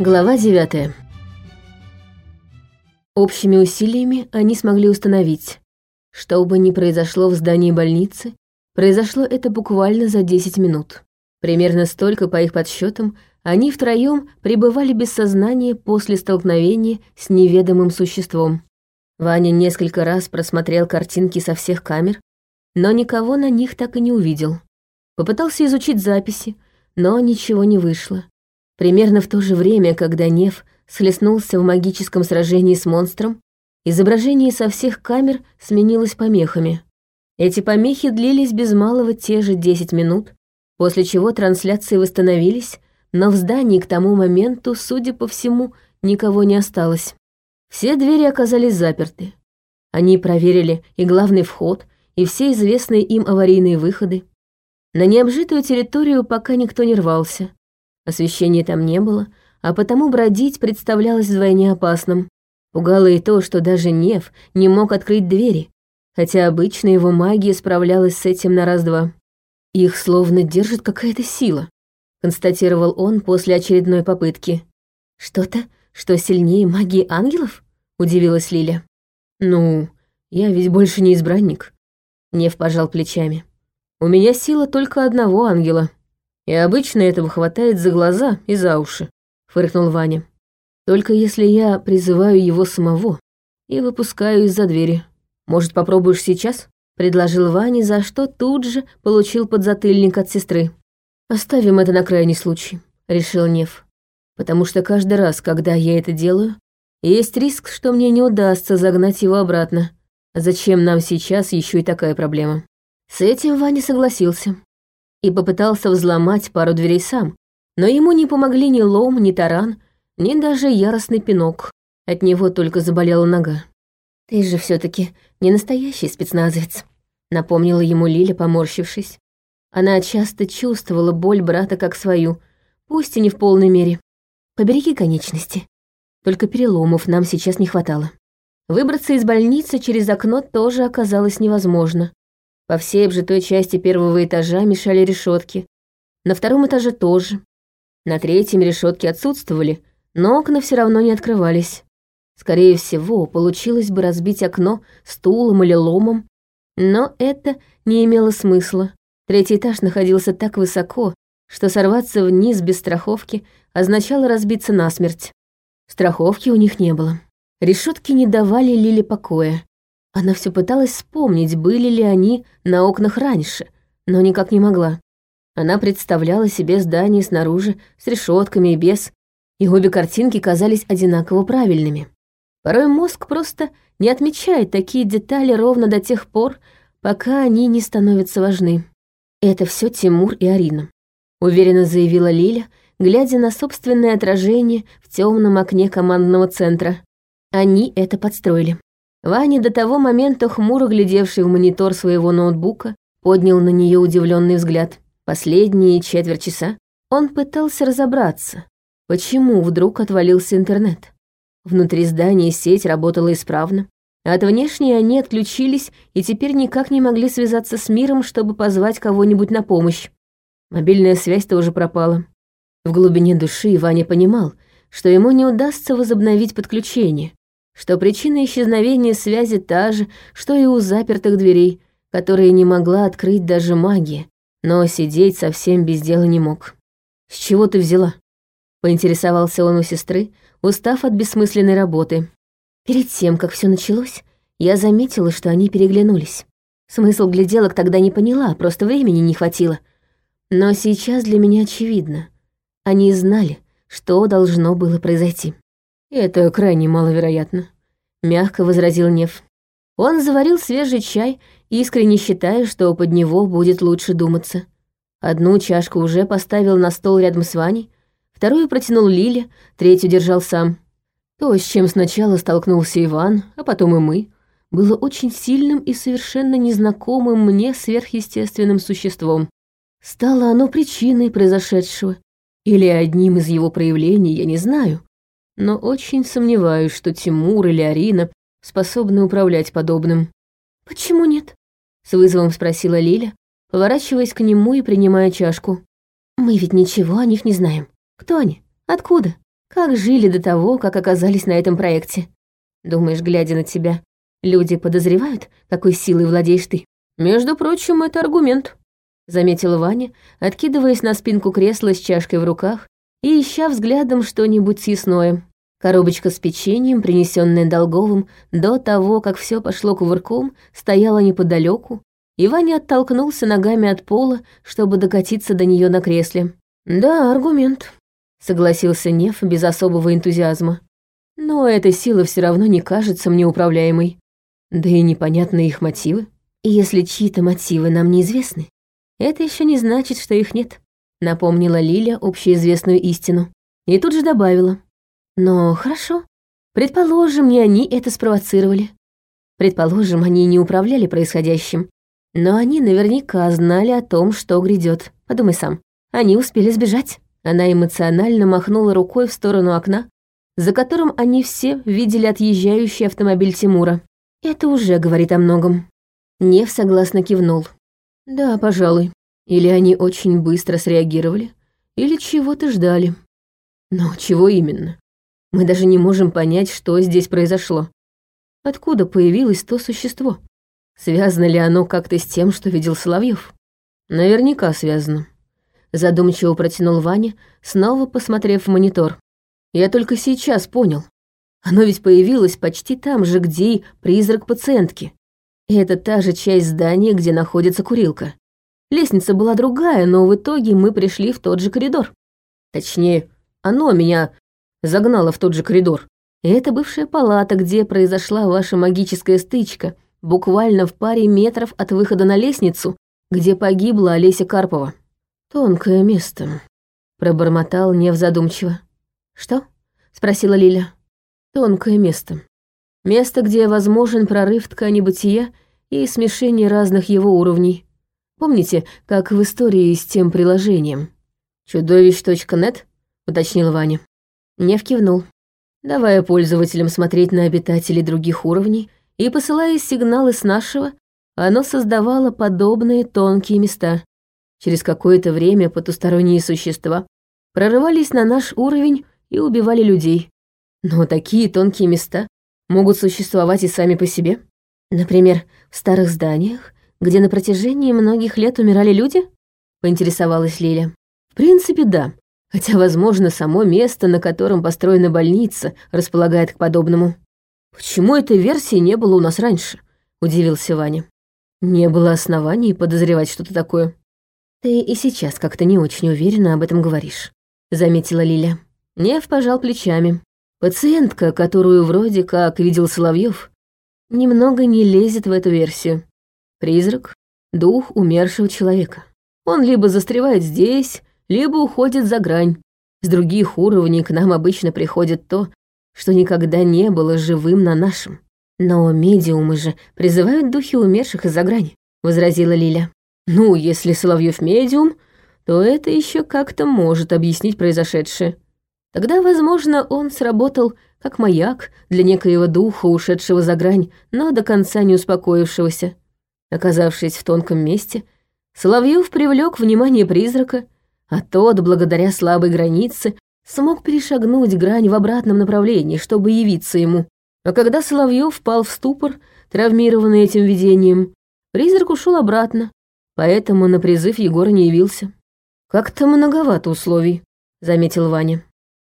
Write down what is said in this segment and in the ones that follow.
Глава 9 Общими усилиями они смогли установить, что бы ни произошло в здании больницы, произошло это буквально за 10 минут. Примерно столько, по их подсчетам, они втроем пребывали без сознания после столкновения с неведомым существом. Ваня несколько раз просмотрел картинки со всех камер, но никого на них так и не увидел. Попытался изучить записи, но ничего не вышло. Примерно в то же время, когда Нев схлестнулся в магическом сражении с монстром, изображение со всех камер сменилось помехами. Эти помехи длились без малого те же 10 минут, после чего трансляции восстановились, но в здании к тому моменту, судя по всему, никого не осталось. Все двери оказались заперты. Они проверили и главный вход, и все известные им аварийные выходы. На необжитую территорию пока никто не рвался. Освещения там не было, а потому бродить представлялось вдвойне опасным. Пугало и то, что даже Нев не мог открыть двери, хотя обычно его магия справлялась с этим на раз-два. «Их словно держит какая-то сила», — констатировал он после очередной попытки. «Что-то, что сильнее магии ангелов?» — удивилась Лиля. «Ну, я ведь больше не избранник», — Нев пожал плечами. «У меня сила только одного ангела, и обычно этого хватает за глаза и за уши», — фыркнул Ваня. «Только если я призываю его самого и выпускаю из-за двери. Может, попробуешь сейчас?» — предложил Ваня, за что тут же получил подзатыльник от сестры. «Оставим это на крайний случай», — решил Нев. «Потому что каждый раз, когда я это делаю, есть риск, что мне не удастся загнать его обратно. Зачем нам сейчас еще и такая проблема?» С этим Ваня согласился и попытался взломать пару дверей сам, но ему не помогли ни лом, ни таран, ни даже яростный пинок. От него только заболела нога. «Ты же все таки не настоящий спецназовец», — напомнила ему Лиля, поморщившись. Она часто чувствовала боль брата как свою, пусть и не в полной мере. «Побереги конечности. Только переломов нам сейчас не хватало». Выбраться из больницы через окно тоже оказалось невозможно. По всей обжитой части первого этажа мешали решетки. На втором этаже тоже. На третьем решетки отсутствовали, но окна все равно не открывались. Скорее всего, получилось бы разбить окно стулом или ломом, но это не имело смысла. Третий этаж находился так высоко, что сорваться вниз без страховки означало разбиться насмерть. Страховки у них не было. Решетки не давали Лиле покоя. Она все пыталась вспомнить, были ли они на окнах раньше, но никак не могла. Она представляла себе здание снаружи с решетками и без, и обе картинки казались одинаково правильными. Порой мозг просто не отмечает такие детали ровно до тех пор, пока они не становятся важны. Это все Тимур и Арина, уверенно заявила Лиля, глядя на собственное отражение в темном окне командного центра. Они это подстроили. Ваня, до того момента хмуро глядевший в монитор своего ноутбука, поднял на нее удивленный взгляд. Последние четверть часа он пытался разобраться, почему вдруг отвалился интернет. Внутри здания сеть работала исправно, а от внешней они отключились и теперь никак не могли связаться с миром, чтобы позвать кого-нибудь на помощь. Мобильная связь тоже пропала. В глубине души Ваня понимал, что ему не удастся возобновить подключение, что причина исчезновения связи та же, что и у запертых дверей, которые не могла открыть даже магия, но сидеть совсем без дела не мог. «С чего ты взяла?» — поинтересовался он у сестры, устав от бессмысленной работы. Перед тем, как все началось, я заметила, что они переглянулись. Смысл гляделок тогда не поняла, просто времени не хватило. Но сейчас для меня очевидно. Они знали, что должно было произойти. «Это крайне маловероятно», — мягко возразил Нев. Он заварил свежий чай, искренне считая, что под него будет лучше думаться. Одну чашку уже поставил на стол рядом с Ваней, вторую протянул Лиле, третью держал сам. То, с чем сначала столкнулся Иван, а потом и мы, было очень сильным и совершенно незнакомым мне сверхъестественным существом. Стало оно причиной произошедшего или одним из его проявлений, я не знаю, но очень сомневаюсь, что Тимур или Арина способны управлять подобным. «Почему нет?» — с вызовом спросила Лиля, поворачиваясь к нему и принимая чашку. «Мы ведь ничего о них не знаем. Кто они? Откуда? Как жили до того, как оказались на этом проекте? Думаешь, глядя на тебя, люди подозревают, какой силой владеешь ты? Между прочим, это аргумент, заметила Ваня, откидываясь на спинку кресла с чашкой в руках и ища взглядом что-нибудь съестное. Коробочка с печеньем, принесенная Долговым до того, как все пошло кувырком, стояла неподалеку, и Ваня оттолкнулся ногами от пола, чтобы докатиться до нее на кресле. «Да, аргумент», — согласился Нев без особого энтузиазма. «Но эта сила все равно не кажется мне управляемой. Да и непонятны их мотивы. И если чьи-то мотивы нам неизвестны, это еще не значит, что их нет», — напомнила Лиля общеизвестную истину. И тут же добавила. «Но хорошо. Предположим, не они это спровоцировали. Предположим, они не управляли происходящим, но они наверняка знали о том, что грядет. Подумай сам. Они успели сбежать. Она эмоционально махнула рукой в сторону окна, за которым они все видели отъезжающий автомобиль Тимура. Это уже говорит о многом. Нев согласно кивнул. Да, пожалуй. Или они очень быстро среагировали, или чего-то ждали. Но чего именно? Мы даже не можем понять, что здесь произошло. Откуда появилось то существо? Связано ли оно как-то с тем, что видел Соловьев? Наверняка связано. Задумчиво протянул Ваня, снова посмотрев в монитор. Я только сейчас понял. Оно ведь появилось почти там же, где и призрак пациентки. И это та же часть здания, где находится курилка. Лестница была другая, но в итоге мы пришли в тот же коридор. Точнее, оно меня загнало в тот же коридор. Это бывшая палата, где произошла ваша магическая стычка — буквально в паре метров от выхода на лестницу, где погибла Олеся Карпова. «Тонкое место», — пробормотал Нев задумчиво. «Что?» — спросила Лиля. «Тонкое место. Место, где возможен прорыв ткани бытия и смешение разных его уровней. Помните, как в истории с тем приложением?» «Чудовищ.нет?» — уточнил Ваня. Нев кивнул. давая пользователям смотреть на обитателей других уровней и, посылая сигналы с нашего, оно создавало подобные тонкие места. Через какое-то время потусторонние существа прорывались на наш уровень и убивали людей. Но такие тонкие места могут существовать и сами по себе. Например, в старых зданиях, где на протяжении многих лет умирали люди? Поинтересовалась Лиля. В принципе, да. Хотя, возможно, само место, на котором построена больница, располагает к подобному. «Почему этой версии не было у нас раньше?» — удивился Ваня. «Не было оснований подозревать что-то такое». «Ты и сейчас как-то не очень уверенно об этом говоришь», — заметила Лиля. Нев пожал плечами. Пациентка, которую вроде как видел Соловьев, немного не лезет в эту версию. Призрак — дух умершего человека. Он либо застревает здесь, либо уходит за грань. С других уровней к нам обычно приходит то, что никогда не было живым на нашем. Но медиумы же призывают духи умерших из-за грани, возразила Лиля. Ну, если Соловьев медиум, то это еще как-то может объяснить произошедшее. Тогда, возможно, он сработал как маяк для некоего духа, ушедшего за грань, но до конца не успокоившегося. Оказавшись в тонком месте, Соловьев привлек внимание призрака, а тот, благодаря слабой границе, смог перешагнуть грань в обратном направлении, чтобы явиться ему. А когда Соловьев впал в ступор, травмированный этим видением, призрак ушел обратно, поэтому на призыв Егор не явился. «Как-то многовато условий», — заметил Ваня.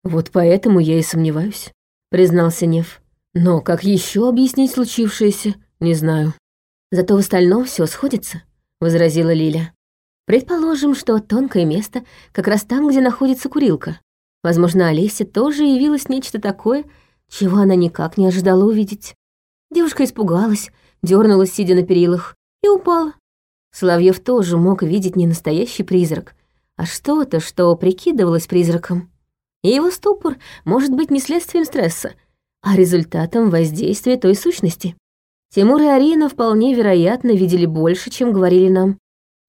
«Вот поэтому я и сомневаюсь», — признался Нев. «Но как еще объяснить случившееся, не знаю». «Зато в остальном все сходится», — возразила Лиля. «Предположим, что тонкое место как раз там, где находится курилка. Возможно, Олесе тоже явилось нечто такое, чего она никак не ожидала увидеть. Девушка испугалась, дернулась, сидя на перилах, и упала. Соловьев тоже мог видеть не настоящий призрак, а что-то, что прикидывалось призраком. И его ступор может быть не следствием стресса, а результатом воздействия той сущности. Тимур и Арина вполне вероятно видели больше, чем говорили нам.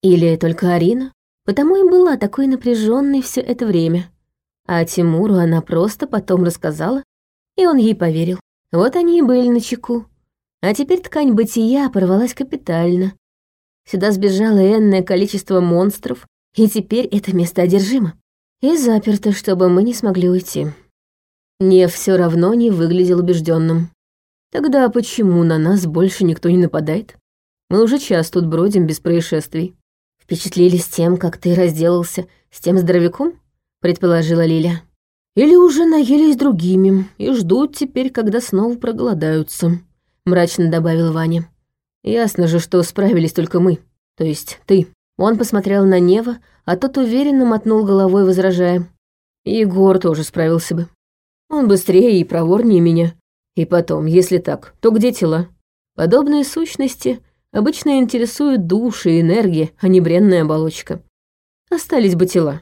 Или только Арина, потому и была такой напряженной все это время. А Тимуру она просто потом рассказала, и он ей поверил. Вот они и были на чеку. А теперь ткань бытия порвалась капитально. Сюда сбежало энное количество монстров, и теперь это место одержимо. И заперто, чтобы мы не смогли уйти. Не все равно не выглядел убежденным. Тогда почему на нас больше никто не нападает? Мы уже час тут бродим без происшествий. Впечатлились тем, как ты разделался с тем здоровяком? Предположила Лиля. Или уже наелись другими и ждут теперь, когда снова проголодаются, мрачно добавил Ваня. Ясно же, что справились только мы, то есть ты. Он посмотрел на Нева, а тот уверенно мотнул головой, возражая. Егор тоже справился бы. Он быстрее и проворнее меня. И потом, если так, то где тела? Подобные сущности обычно интересуют души и энергия, а не бренная оболочка. Остались бы тела.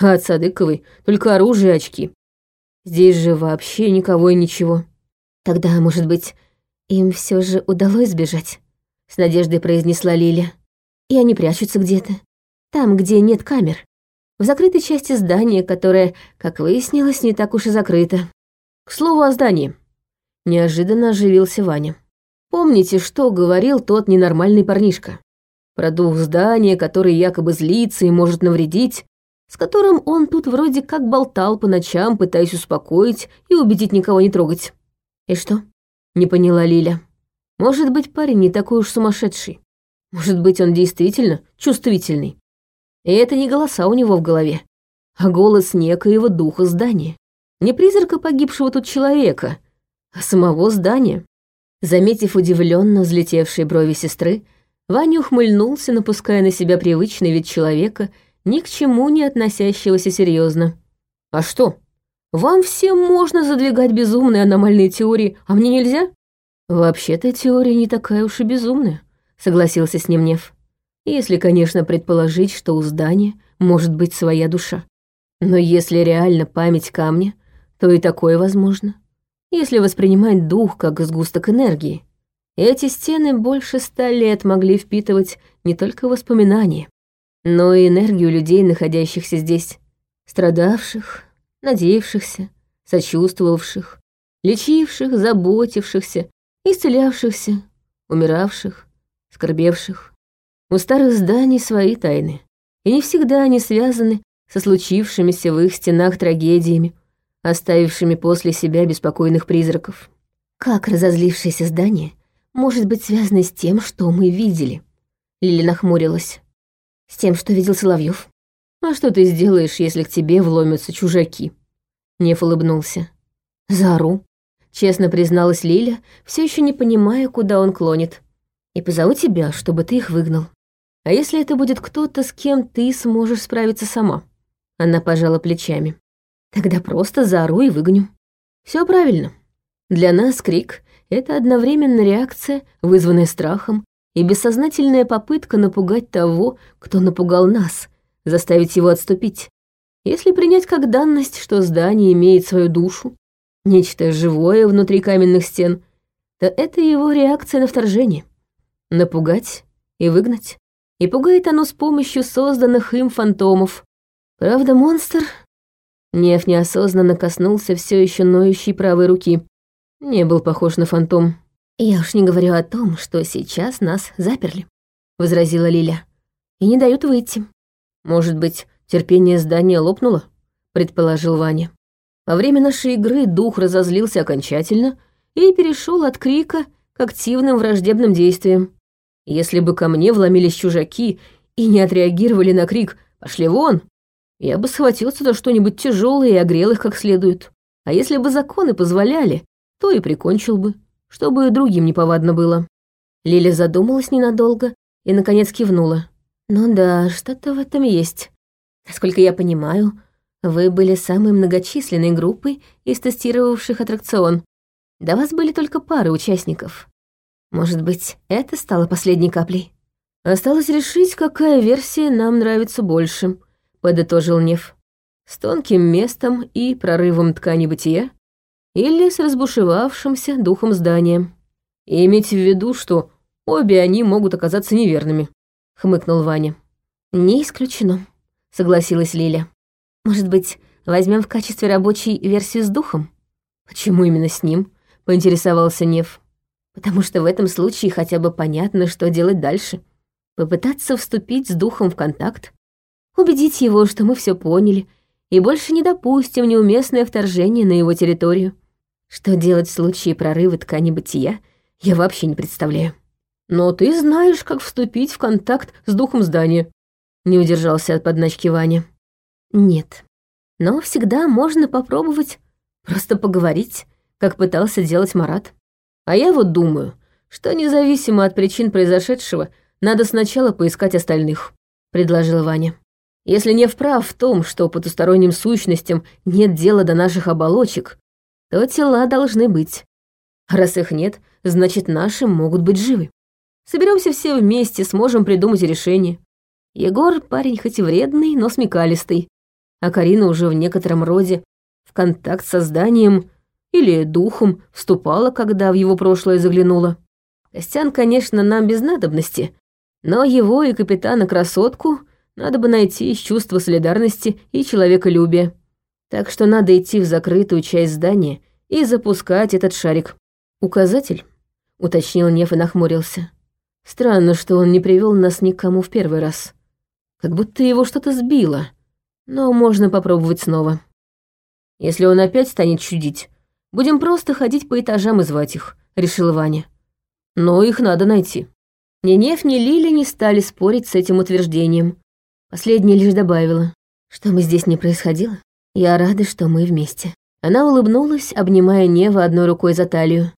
А от Садыковой только оружие и очки. Здесь же вообще никого и ничего. Тогда, может быть, им все же удалось сбежать? С надеждой произнесла Лиля. И они прячутся где-то. Там, где нет камер в закрытой части здания, которое, как выяснилось, не так уж и закрыто. К слову о здании. Неожиданно оживился Ваня. Помните, что говорил тот ненормальный парнишка? Про дух здания, который якобы злится и может навредить, с которым он тут вроде как болтал по ночам, пытаясь успокоить и убедить никого не трогать. И что? Не поняла Лиля. Может быть, парень не такой уж сумасшедший. Может быть, он действительно чувствительный. И это не голоса у него в голове, а голос некоего духа здания. Не призрака погибшего тут человека, а самого здания. Заметив удивленно взлетевшие брови сестры, Ваня ухмыльнулся, напуская на себя привычный вид человека, ни к чему не относящегося серьезно. «А что? Вам всем можно задвигать безумные аномальные теории, а мне нельзя?» «Вообще-то теория не такая уж и безумная», — согласился с ним Нев. Если, конечно, предположить, что у здания может быть своя душа. Но если реально память камня, то и такое возможно. Если воспринимать дух как сгусток энергии. Эти стены больше ста лет могли впитывать не только воспоминания, но и энергию людей, находящихся здесь, страдавших, надеявшихся, сочувствовавших, лечивших, заботившихся, исцелявшихся, умиравших, скорбевших. У старых зданий свои тайны, и не всегда они связаны со случившимися в их стенах трагедиями, оставившими после себя беспокойных призраков. Как разозлившееся здание может быть связано с тем, что мы видели? Лили нахмурилась. С тем, что видел Соловьев. А что ты сделаешь, если к тебе вломятся чужаки? Неф улыбнулся. Зару. Честно призналась Лиля, все еще не понимая, куда он клонит. И позову тебя, чтобы ты их выгнал. А если это будет кто-то, с кем ты сможешь справиться сама? Она пожала плечами. Тогда просто заору и выгоню. Все правильно. Для нас крик — это одновременно реакция, вызванная страхом, и бессознательная попытка напугать того, кто напугал нас, заставить его отступить. Если принять как данность, что здание имеет свою душу, нечто живое внутри каменных стен, то это его реакция на вторжение. Напугать и выгнать и пугает оно с помощью созданных им фантомов. Правда, монстр... Нев неосознанно коснулся все еще ноющей правой руки. Не был похож на фантом. «Я уж не говорю о том, что сейчас нас заперли», — возразила Лиля. «И не дают выйти». «Может быть, терпение здания лопнуло?» — предположил Ваня. Во время нашей игры дух разозлился окончательно и перешел от крика к активным враждебным действиям. Если бы ко мне вломились чужаки и не отреагировали на крик «Пошли вон!», я бы схватился за что-нибудь тяжелое и огрел их как следует. А если бы законы позволяли, то и прикончил бы, чтобы другим неповадно было. Лиля задумалась ненадолго и, наконец, кивнула. «Ну да, что-то в этом есть. Насколько я понимаю, вы были самой многочисленной группой из тестировавших аттракцион. До вас были только пары участников. Может быть, это стало последней каплей? Осталось решить, какая версия нам нравится больше, подытожил Нев. С тонким местом и прорывом ткани бытия или с разбушевавшимся духом здания. И иметь в виду, что обе они могут оказаться неверными, хмыкнул Ваня. Не исключено, согласилась Лиля. Может быть, возьмем в качестве рабочей версию с духом? Почему именно с ним? поинтересовался Нев потому что в этом случае хотя бы понятно, что делать дальше. Попытаться вступить с духом в контакт, убедить его, что мы все поняли, и больше не допустим неуместное вторжение на его территорию. Что делать в случае прорыва ткани бытия, я вообще не представляю. Но ты знаешь, как вступить в контакт с духом здания. Не удержался от подначки Ваня. Нет. Но всегда можно попробовать просто поговорить, как пытался делать Марат. А я вот думаю, что независимо от причин произошедшего, надо сначала поискать остальных, предложил Ваня. Если не вправ в том, что потусторонним сущностям нет дела до наших оболочек, то тела должны быть. Раз их нет, значит, наши могут быть живы. Соберемся все вместе, сможем придумать решение. Егор парень хоть и вредный, но смекалистый, а Карина уже в некотором роде в контакт с созданием или духом вступала, когда в его прошлое заглянула. Костян, конечно, нам без надобности, но его и капитана-красотку надо бы найти из чувства солидарности и человеколюбия. Так что надо идти в закрытую часть здания и запускать этот шарик. «Указатель?» — уточнил Нев и нахмурился. Странно, что он не привел нас никому в первый раз. Как будто его что-то сбило. Но можно попробовать снова. Если он опять станет чудить, будем просто ходить по этажам и звать их, решила Ваня. Но их надо найти. Ни Нев, ни Лили не стали спорить с этим утверждением. Последняя лишь добавила, что бы здесь ни происходило, я рада, что мы вместе. Она улыбнулась, обнимая Нева одной рукой за талию.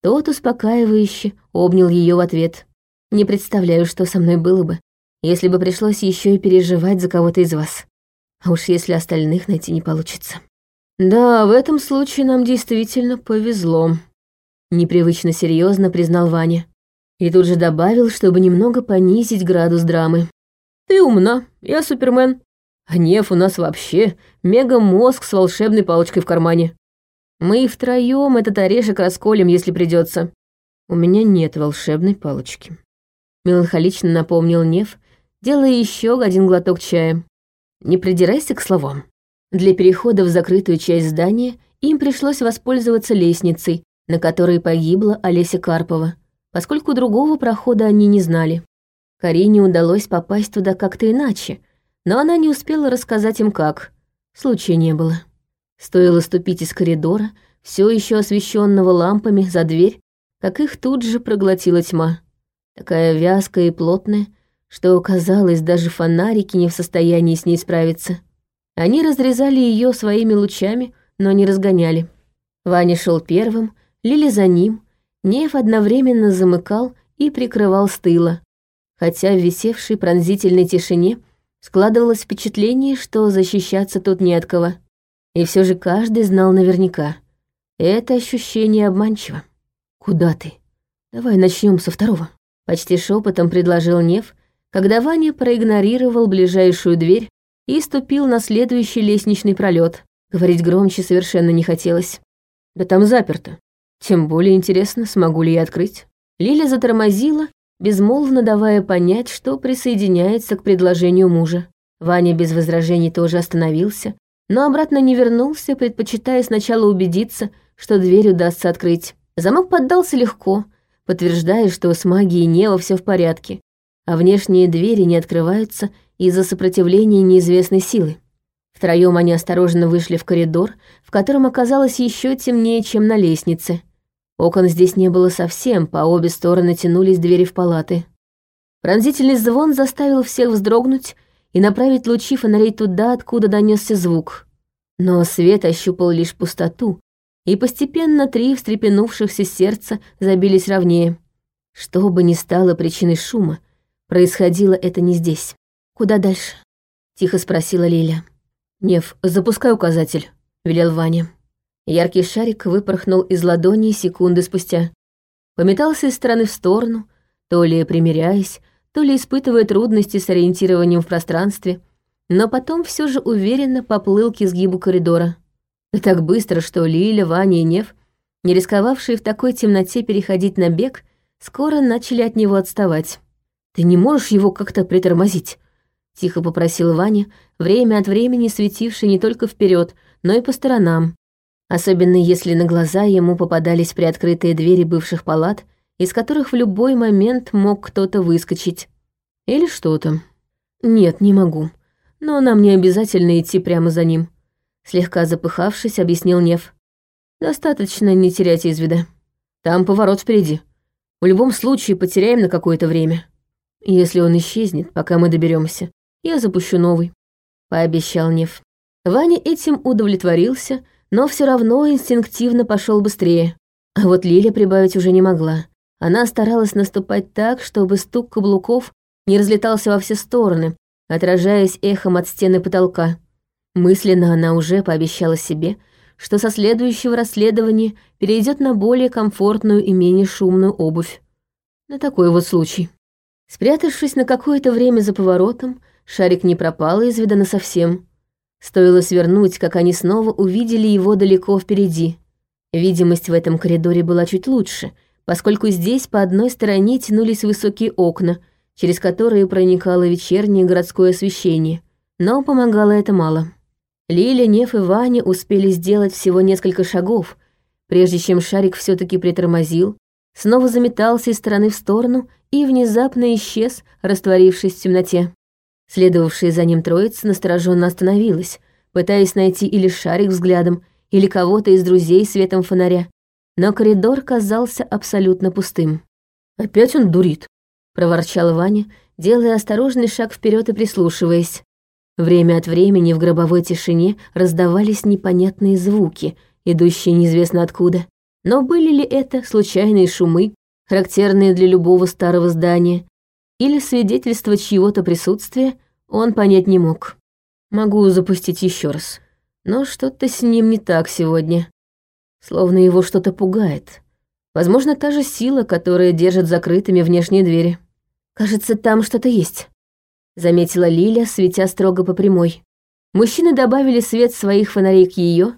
Тот успокаивающе обнял ее в ответ. Не представляю, что со мной было бы, если бы пришлось еще и переживать за кого-то из вас. А уж если остальных найти не получится. Да, в этом случае нам действительно повезло. Непривычно серьезно признал Ваня. И тут же добавил, чтобы немного понизить градус драмы. Ты умна, я супермен. А Нев у нас вообще мега-мозг с волшебной палочкой в кармане. Мы втроем этот орешек расколем, если придется. У меня нет волшебной палочки меланхолично напомнил Нев, делая еще один глоток чая. Не придирайся к словам. Для перехода в закрытую часть здания им пришлось воспользоваться лестницей, на которой погибла Олеся Карпова, поскольку другого прохода они не знали. Карине удалось попасть туда как-то иначе, но она не успела рассказать им как. Случая не было. Стоило ступить из коридора, все еще освещенного лампами, за дверь, как их тут же проглотила тьма такая вязкая и плотная, что, казалось, даже фонарики не в состоянии с ней справиться. Они разрезали ее своими лучами, но не разгоняли. Ваня шел первым, Лили за ним, Нев одновременно замыкал и прикрывал с тыла, хотя в висевшей пронзительной тишине складывалось впечатление, что защищаться тут не от кого. И все же каждый знал наверняка. Это ощущение обманчиво. «Куда ты? Давай начнем со второго». Почти шепотом предложил Нев, когда Ваня проигнорировал ближайшую дверь и ступил на следующий лестничный пролет. Говорить громче совершенно не хотелось. Да там заперто. Тем более интересно, смогу ли я открыть. Лиля затормозила, безмолвно давая понять, что присоединяется к предложению мужа. Ваня без возражений тоже остановился, но обратно не вернулся, предпочитая сначала убедиться, что дверь удастся открыть. Замок поддался легко, подтверждая, что с магией Нео все в порядке, а внешние двери не открываются из-за сопротивления неизвестной силы. Втроем они осторожно вышли в коридор, в котором оказалось еще темнее, чем на лестнице. Окон здесь не было совсем, по обе стороны тянулись двери в палаты. Пронзительный звон заставил всех вздрогнуть и направить лучи фонарей туда, откуда донесся звук. Но свет ощупал лишь пустоту, и постепенно три встрепенувшихся сердца забились ровнее. Что бы ни стало причиной шума, происходило это не здесь. «Куда дальше?» — тихо спросила Лиля. «Нев, запускай указатель», — велел Ваня. Яркий шарик выпорхнул из ладони секунды спустя. Пометался из стороны в сторону, то ли примиряясь, то ли испытывая трудности с ориентированием в пространстве, но потом все же уверенно поплыл к изгибу коридора. Да так быстро, что Лиля, Ваня и Нев, не рисковавшие в такой темноте переходить на бег, скоро начали от него отставать. «Ты не можешь его как-то притормозить?» — тихо попросил Ваня, время от времени светивший не только вперед, но и по сторонам, особенно если на глаза ему попадались приоткрытые двери бывших палат, из которых в любой момент мог кто-то выскочить. Или что-то. «Нет, не могу. Но нам не обязательно идти прямо за ним», Слегка запыхавшись, объяснил Нев. Достаточно не терять из вида. Там поворот впереди. В любом случае потеряем на какое-то время. Если он исчезнет, пока мы доберемся, я запущу новый. Пообещал Нев. Ваня этим удовлетворился, но все равно инстинктивно пошел быстрее. А вот Лиля прибавить уже не могла. Она старалась наступать так, чтобы стук каблуков не разлетался во все стороны, отражаясь эхом от стены потолка. Мысленно она уже пообещала себе, что со следующего расследования перейдет на более комфортную и менее шумную обувь. На такой вот случай. Спрятавшись на какое-то время за поворотом, шарик не пропал из вида насовсем. Стоило свернуть, как они снова увидели его далеко впереди. Видимость в этом коридоре была чуть лучше, поскольку здесь по одной стороне тянулись высокие окна, через которые проникало вечернее городское освещение. Но помогало это мало. Лиля, Неф и Ваня успели сделать всего несколько шагов, прежде чем шарик все таки притормозил, снова заметался из стороны в сторону и внезапно исчез, растворившись в темноте. Следовавшая за ним троица настороженно остановилась, пытаясь найти или шарик взглядом, или кого-то из друзей светом фонаря. Но коридор казался абсолютно пустым. «Опять он дурит», — проворчал Ваня, делая осторожный шаг вперед и прислушиваясь. Время от времени в гробовой тишине раздавались непонятные звуки, идущие неизвестно откуда. Но были ли это случайные шумы, характерные для любого старого здания, или свидетельство чьего-то присутствия, он понять не мог. Могу запустить еще раз. Но что-то с ним не так сегодня. Словно его что-то пугает. Возможно, та же сила, которая держит закрытыми внешние двери. Кажется, там что-то есть заметила Лиля, светя строго по прямой. Мужчины добавили свет своих фонарей к ее,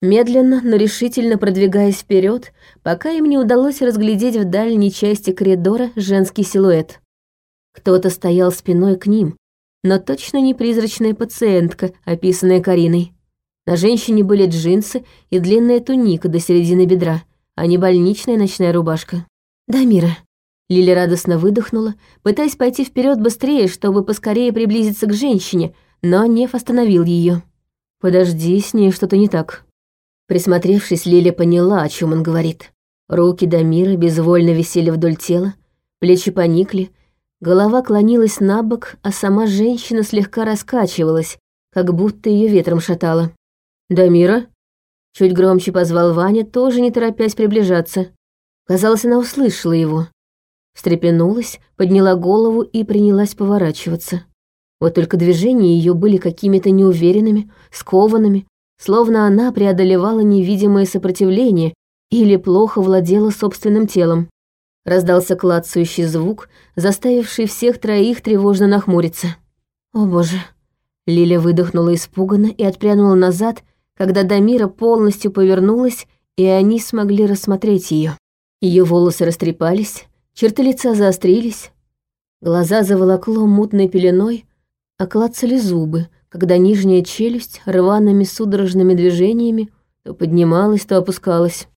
медленно, но решительно продвигаясь вперед, пока им не удалось разглядеть в дальней части коридора женский силуэт. Кто-то стоял спиной к ним, но точно не призрачная пациентка, описанная Кариной. На женщине были джинсы и длинная туника до середины бедра, а не больничная ночная рубашка. «Дамира», Лиля радостно выдохнула, пытаясь пойти вперед быстрее, чтобы поскорее приблизиться к женщине, но Неф остановил ее. «Подожди, с ней что-то не так». Присмотревшись, Лиля поняла, о чем он говорит. Руки Дамира безвольно висели вдоль тела, плечи поникли, голова клонилась на бок, а сама женщина слегка раскачивалась, как будто ее ветром шатало. «Дамира?» Чуть громче позвал Ваня, тоже не торопясь приближаться. Казалось, она услышала его встрепенулась, подняла голову и принялась поворачиваться. Вот только движения ее были какими-то неуверенными, скованными, словно она преодолевала невидимое сопротивление или плохо владела собственным телом. Раздался клацающий звук, заставивший всех троих тревожно нахмуриться. «О боже!» Лиля выдохнула испуганно и отпрянула назад, когда Дамира полностью повернулась, и они смогли рассмотреть ее. Ее волосы растрепались, Черты лица заострились, глаза заволокло мутной пеленой, а клацали зубы, когда нижняя челюсть рваными судорожными движениями то поднималась, то опускалась.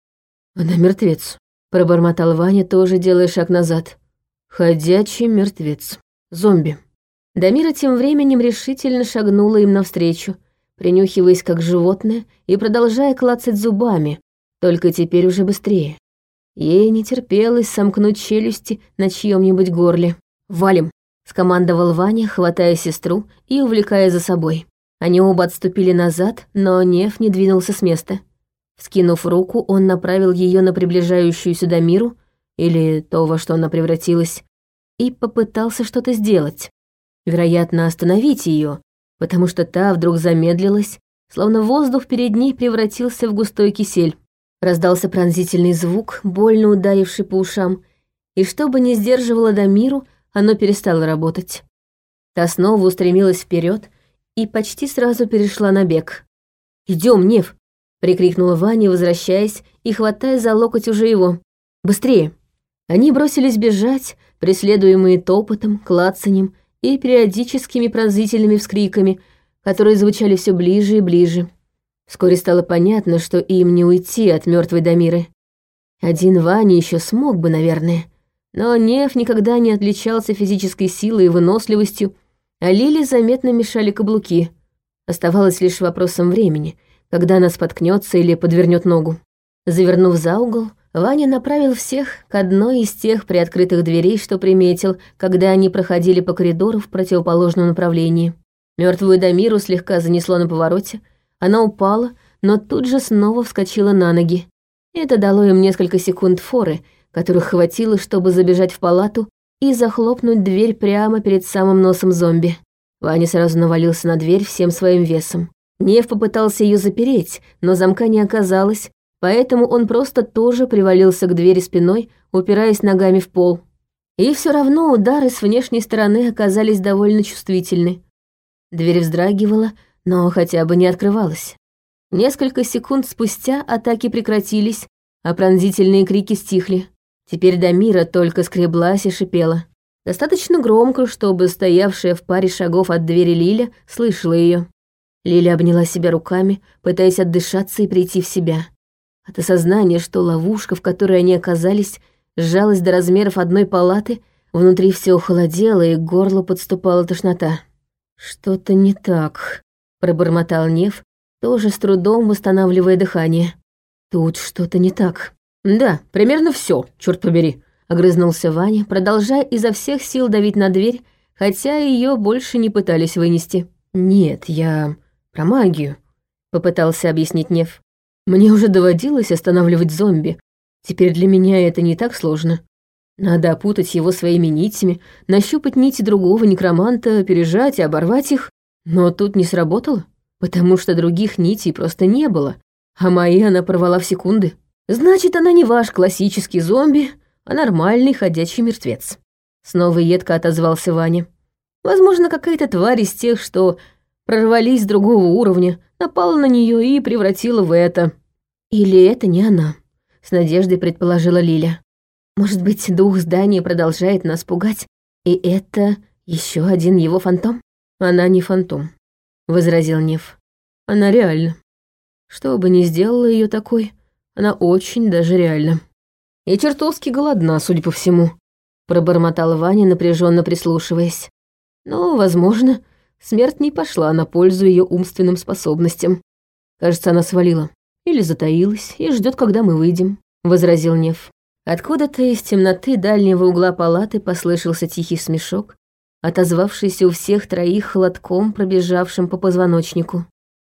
«Она мертвец», — пробормотал Ваня, тоже делая шаг назад. «Ходячий мертвец. Зомби». Дамира тем временем решительно шагнула им навстречу, принюхиваясь как животное и продолжая клацать зубами, только теперь уже быстрее. Ей не терпелось сомкнуть челюсти на чьем-нибудь горле. «Валим!» — скомандовал Ваня, хватая сестру и увлекая за собой. Они оба отступили назад, но Нев не двинулся с места. Скинув руку, он направил ее на приближающуюся Дамиру, или то, во что она превратилась, и попытался что-то сделать. Вероятно, остановить ее, потому что та вдруг замедлилась, словно воздух перед ней превратился в густой кисель. Раздался пронзительный звук, больно ударивший по ушам, и чтобы не сдерживало Дамиру, оно перестало работать. Та снова устремилась вперед и почти сразу перешла на бег. Идем, Нев!» — прикрикнула Ваня, возвращаясь и хватая за локоть уже его. «Быстрее!» Они бросились бежать, преследуемые топотом, клацанем и периодическими пронзительными вскриками, которые звучали все ближе и ближе. Вскоре стало понятно, что им не уйти от мертвой Дамиры. Один Ваня еще смог бы, наверное. Но Нев никогда не отличался физической силой и выносливостью, а Лили заметно мешали каблуки. Оставалось лишь вопросом времени, когда она споткнется или подвернет ногу. Завернув за угол, Ваня направил всех к одной из тех приоткрытых дверей, что приметил, когда они проходили по коридору в противоположном направлении. Мертвую Дамиру слегка занесло на повороте, она упала, но тут же снова вскочила на ноги. Это дало им несколько секунд форы, которых хватило, чтобы забежать в палату и захлопнуть дверь прямо перед самым носом зомби. Ваня сразу навалился на дверь всем своим весом. Нев попытался ее запереть, но замка не оказалось, поэтому он просто тоже привалился к двери спиной, упираясь ногами в пол. И все равно удары с внешней стороны оказались довольно чувствительны. Дверь вздрагивала, но хотя бы не открывалась. Несколько секунд спустя атаки прекратились, а пронзительные крики стихли. Теперь Дамира только скреблась и шипела. Достаточно громко, чтобы стоявшая в паре шагов от двери Лиля слышала ее. Лиля обняла себя руками, пытаясь отдышаться и прийти в себя. От осознания, что ловушка, в которой они оказались, сжалась до размеров одной палаты, внутри все холодело и к горлу подступала тошнота. «Что-то не так», — пробормотал Нев, тоже с трудом восстанавливая дыхание. «Тут что-то не так». «Да, примерно все, черт побери», — огрызнулся Ваня, продолжая изо всех сил давить на дверь, хотя ее больше не пытались вынести. «Нет, я про магию», — попытался объяснить Нев. «Мне уже доводилось останавливать зомби. Теперь для меня это не так сложно. Надо опутать его своими нитями, нащупать нити другого некроманта, пережать и оборвать их. Но тут не сработало, потому что других нитей просто не было, а мои она порвала в секунды. Значит, она не ваш классический зомби, а нормальный ходячий мертвец. Снова едко отозвался Ваня. Возможно, какая-то тварь из тех, что прорвались с другого уровня, напала на нее и превратила в это. Или это не она, с надеждой предположила Лиля. Может быть, дух здания продолжает нас пугать, и это еще один его фантом? Она не фантом, возразил Нев. Она реальна. Что бы ни сделала ее такой, она очень даже реальна. И чертовски голодна, судя по всему, пробормотал Ваня, напряженно прислушиваясь. Но, возможно, смерть не пошла на пользу ее умственным способностям. Кажется, она свалила. Или затаилась и ждет, когда мы выйдем, возразил Нев. Откуда-то из темноты дальнего угла палаты послышался тихий смешок, отозвавшийся у всех троих холодком, пробежавшим по позвоночнику.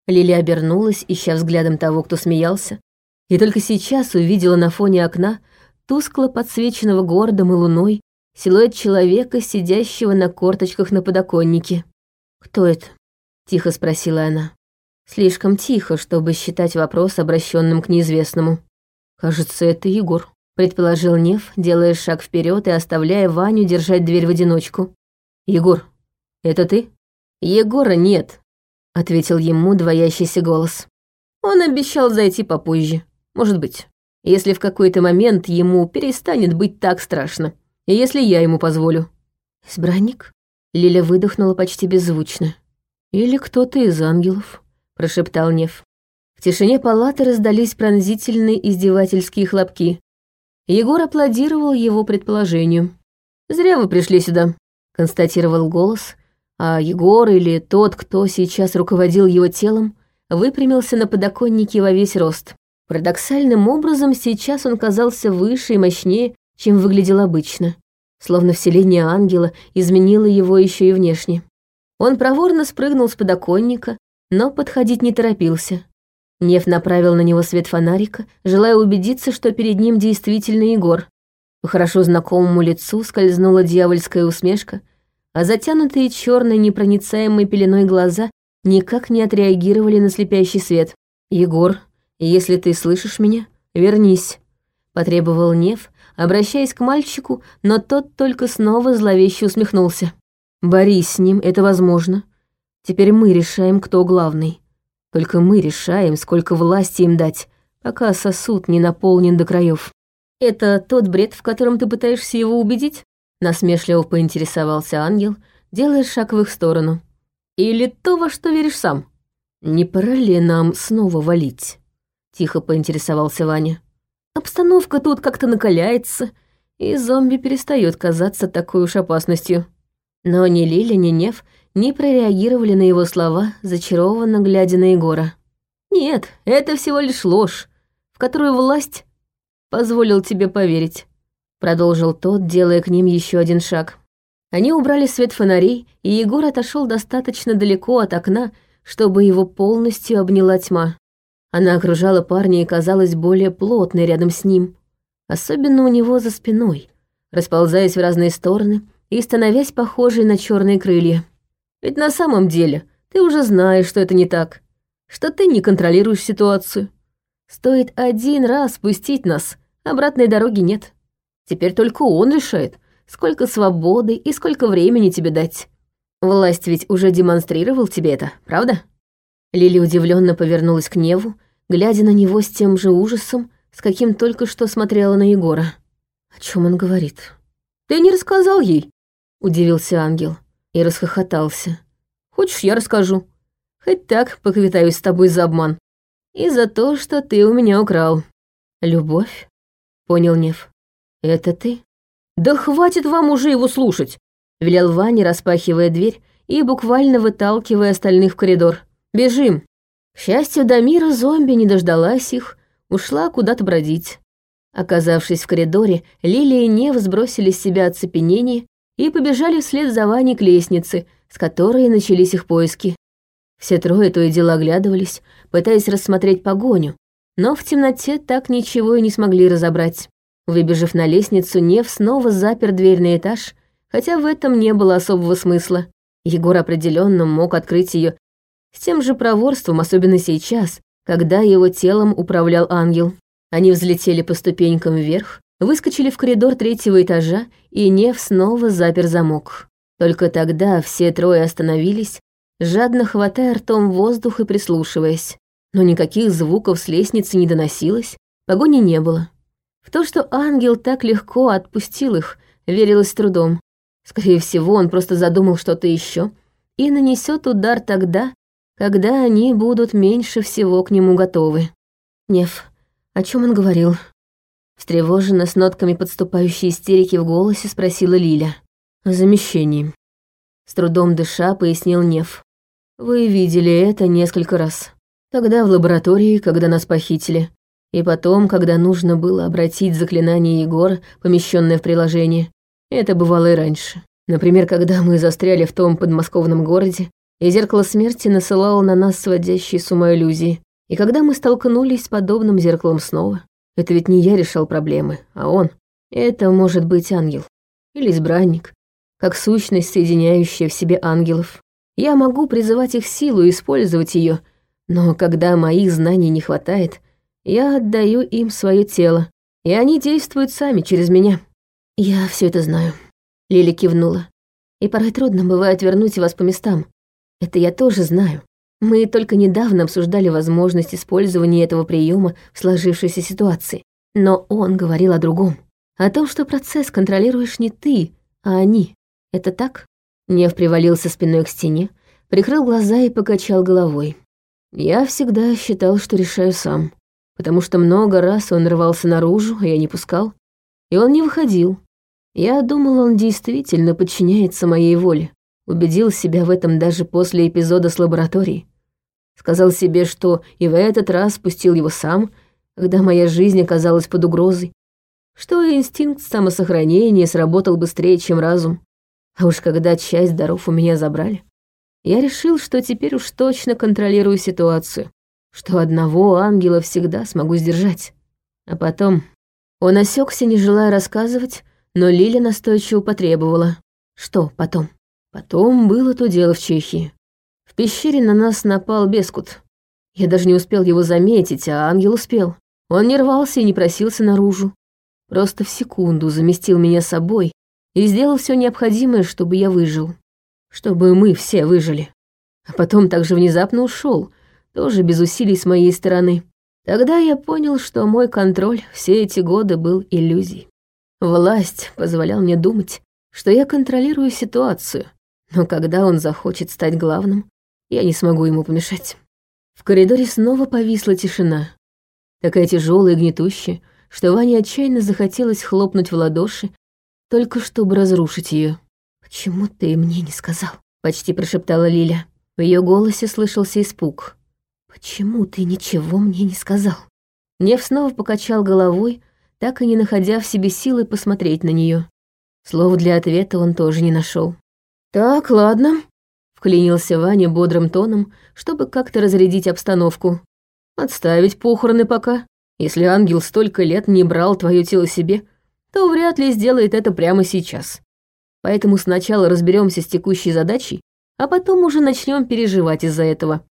Лили обернулась, ища взглядом того, кто смеялся, и только сейчас увидела на фоне окна, тускло подсвеченного городом и луной, силуэт человека, сидящего на корточках на подоконнике. «Кто это?» — тихо спросила она. Слишком тихо, чтобы считать вопрос обращенным к неизвестному. «Кажется, это Егор», — предположил Нев, делая шаг вперед и оставляя Ваню держать дверь в одиночку. «Егор, это ты?» «Егора нет», — ответил ему двоящийся голос. «Он обещал зайти попозже. Может быть, если в какой-то момент ему перестанет быть так страшно, и если я ему позволю». «Избранник?» Лиля выдохнула почти беззвучно. «Или кто-то из ангелов», — прошептал Нев. В тишине палаты раздались пронзительные издевательские хлопки. Егор аплодировал его предположению. «Зря вы пришли сюда», — констатировал голос, а Егор или тот, кто сейчас руководил его телом, выпрямился на подоконнике во весь рост. Парадоксальным образом сейчас он казался выше и мощнее, чем выглядел обычно. Словно вселение ангела изменило его еще и внешне. Он проворно спрыгнул с подоконника, но подходить не торопился. Нев направил на него свет фонарика, желая убедиться, что перед ним действительно Егор. По хорошо знакомому лицу скользнула дьявольская усмешка, а затянутые черной непроницаемой пеленой глаза никак не отреагировали на слепящий свет. «Егор», «Если ты слышишь меня, вернись», — потребовал Нев, обращаясь к мальчику, но тот только снова зловеще усмехнулся. «Борись с ним, это возможно. Теперь мы решаем, кто главный. Только мы решаем, сколько власти им дать, пока сосуд не наполнен до краев. «Это тот бред, в котором ты пытаешься его убедить?» Насмешливо поинтересовался ангел, делая шаг в их сторону. «Или то, во что веришь сам? Не пора ли нам снова валить?» Тихо поинтересовался Ваня. Обстановка тут как-то накаляется, и зомби перестает казаться такой уж опасностью. Но ни Лиля, ни Нев не прореагировали на его слова, зачарованно глядя на Егора. Нет, это всего лишь ложь, в которую власть позволил тебе поверить», — продолжил тот, делая к ним еще один шаг. Они убрали свет фонарей, и Егор отошел достаточно далеко от окна, чтобы его полностью обняла тьма. Она окружала парня и казалась более плотной рядом с ним, особенно у него за спиной, расползаясь в разные стороны и становясь похожей на черные крылья. Ведь на самом деле ты уже знаешь, что это не так, что ты не контролируешь ситуацию. Стоит один раз спустить нас, обратной дороги нет. Теперь только он решает, сколько свободы и сколько времени тебе дать. Власть ведь уже демонстрировал тебе это, правда? Лили удивленно повернулась к Неву, глядя на него с тем же ужасом, с каким только что смотрела на Егора. О чем он говорит? Ты не рассказал ей? Удивился ангел и расхохотался. Хочешь, я расскажу? Хоть так поквитаюсь с тобой за обман. И за то, что ты у меня украл. Любовь? Понял Нев. Это ты? Да хватит вам уже его слушать, велел Ваня, распахивая дверь и буквально выталкивая остальных в коридор. Бежим. К счастью, до мира зомби не дождалась их, ушла куда-то бродить. Оказавшись в коридоре, Лилия и Нев сбросили с себя оцепенение и побежали вслед за Ваней к лестнице, с которой начались их поиски. Все трое то и дело оглядывались, пытаясь рассмотреть погоню, но в темноте так ничего и не смогли разобрать. Выбежав на лестницу, Нев снова запер дверь на этаж, хотя в этом не было особого смысла. Егор определенно мог открыть ее с тем же проворством, особенно сейчас, когда его телом управлял ангел. Они взлетели по ступенькам вверх, выскочили в коридор третьего этажа, и Нев снова запер замок. Только тогда все трое остановились, жадно хватая ртом воздух и прислушиваясь. Но никаких звуков с лестницы не доносилось, погони не было. В то, что ангел так легко отпустил их, верилось с трудом. Скорее всего, он просто задумал что-то еще и нанесет удар тогда, когда они будут меньше всего к нему готовы. Нев, о чем он говорил? Встревоженно, с нотками подступающей истерики в голосе, спросила Лиля. О замещении. С трудом дыша, пояснил Нев. Вы видели это несколько раз. Тогда в лаборатории, когда нас похитили. И потом, когда нужно было обратить заклинание Егора, помещенное в приложение. Это бывало и раньше. Например, когда мы застряли в том подмосковном городе, и зеркало смерти насылало на нас сводящие с ума иллюзии. И когда мы столкнулись с подобным зеркалом снова, это ведь не я решал проблемы, а он. Это может быть ангел. Или избранник, как сущность, соединяющая в себе ангелов. Я могу призывать их силу и использовать ее, но когда моих знаний не хватает, я отдаю им свое тело, и они действуют сами через меня. Я все это знаю. Лили кивнула. И порой трудно бывает вернуть вас по местам, это я тоже знаю. Мы только недавно обсуждали возможность использования этого приема в сложившейся ситуации. Но он говорил о другом. О том, что процесс контролируешь не ты, а они. Это так? Нев привалился спиной к стене, прикрыл глаза и покачал головой. Я всегда считал, что решаю сам. Потому что много раз он рвался наружу, а я не пускал. И он не выходил. Я думал, он действительно подчиняется моей воле. Убедил себя в этом даже после эпизода с лабораторией. Сказал себе, что и в этот раз спустил его сам, когда моя жизнь оказалась под угрозой. Что инстинкт самосохранения сработал быстрее, чем разум. А уж когда часть даров у меня забрали, я решил, что теперь уж точно контролирую ситуацию, что одного ангела всегда смогу сдержать. А потом он осекся, не желая рассказывать, но Лиля настойчиво потребовала. Что потом? Потом было то дело в Чехии. В пещере на нас напал Бескут. Я даже не успел его заметить, а ангел успел. Он не рвался и не просился наружу. Просто в секунду заместил меня собой и сделал все необходимое, чтобы я выжил. Чтобы мы все выжили. А потом также внезапно ушел, тоже без усилий с моей стороны. Тогда я понял, что мой контроль все эти годы был иллюзией. Власть позволял мне думать, что я контролирую ситуацию, но когда он захочет стать главным, я не смогу ему помешать. В коридоре снова повисла тишина. Такая тяжелая и гнетущая, что Ване отчаянно захотелось хлопнуть в ладоши, только чтобы разрушить ее. «Почему ты мне не сказал?» — почти прошептала Лиля. В ее голосе слышался испуг. Почему ты ничего мне не сказал? Нев снова покачал головой, так и не находя в себе силы посмотреть на нее. Слов для ответа он тоже не нашел. «Так, ладно», — вклинился Ваня бодрым тоном, чтобы как-то разрядить обстановку. «Отставить похороны пока. Если ангел столько лет не брал твое тело себе, то вряд ли сделает это прямо сейчас. Поэтому сначала разберемся с текущей задачей, а потом уже начнем переживать из-за этого.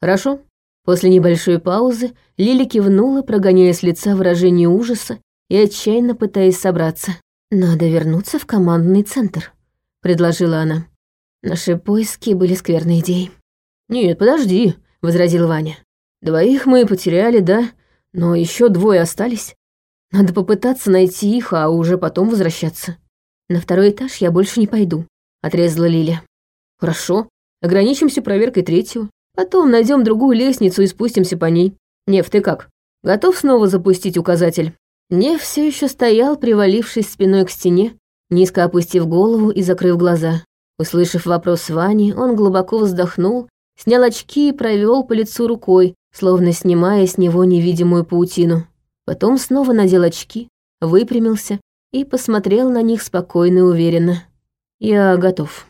Хорошо?» После небольшой паузы Лили кивнула, прогоняя с лица выражение ужаса и отчаянно пытаясь собраться. «Надо вернуться в командный центр», — предложила она. Наши поиски были скверной идеей. «Нет, подожди», — возразил Ваня. «Двоих мы потеряли, да, но еще двое остались. Надо попытаться найти их, а уже потом возвращаться». «На второй этаж я больше не пойду», — отрезала Лиля. «Хорошо, ограничимся проверкой третьего. Потом найдем другую лестницу и спустимся по ней. Нев, ты как? Готов снова запустить указатель?» Нев все еще стоял, привалившись спиной к стене, низко опустив голову и закрыв глаза. Услышав вопрос Вани, он глубоко вздохнул, снял очки и провел по лицу рукой, словно снимая с него невидимую паутину. Потом снова надел очки, выпрямился и посмотрел на них спокойно и уверенно. «Я готов».